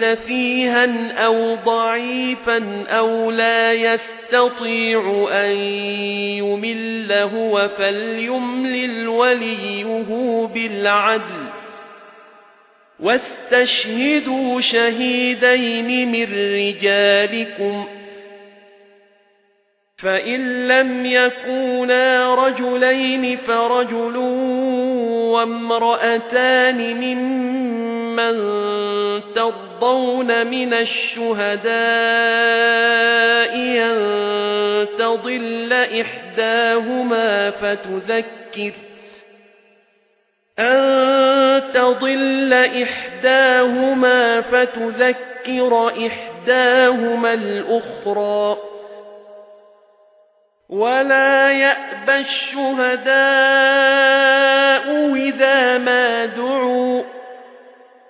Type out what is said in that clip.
سفيها أو ضعيفا أو لا يستطيع أن يمل هو فليملل وليه بالعدل واستشهدوا شهيدين من رجالكم فإن لم يكونا رجلين فرجل وامرأتان ممن ترضون من الشهداء أن تضل إحداهما فتذكر أن تضل إحداهما فتذكر إحداهما الأخرى ولا يأبى الشهداء